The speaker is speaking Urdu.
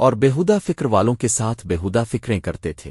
اور بےحدہ فکر والوں کے ساتھ بےحدہ فکریں کرتے تھے۔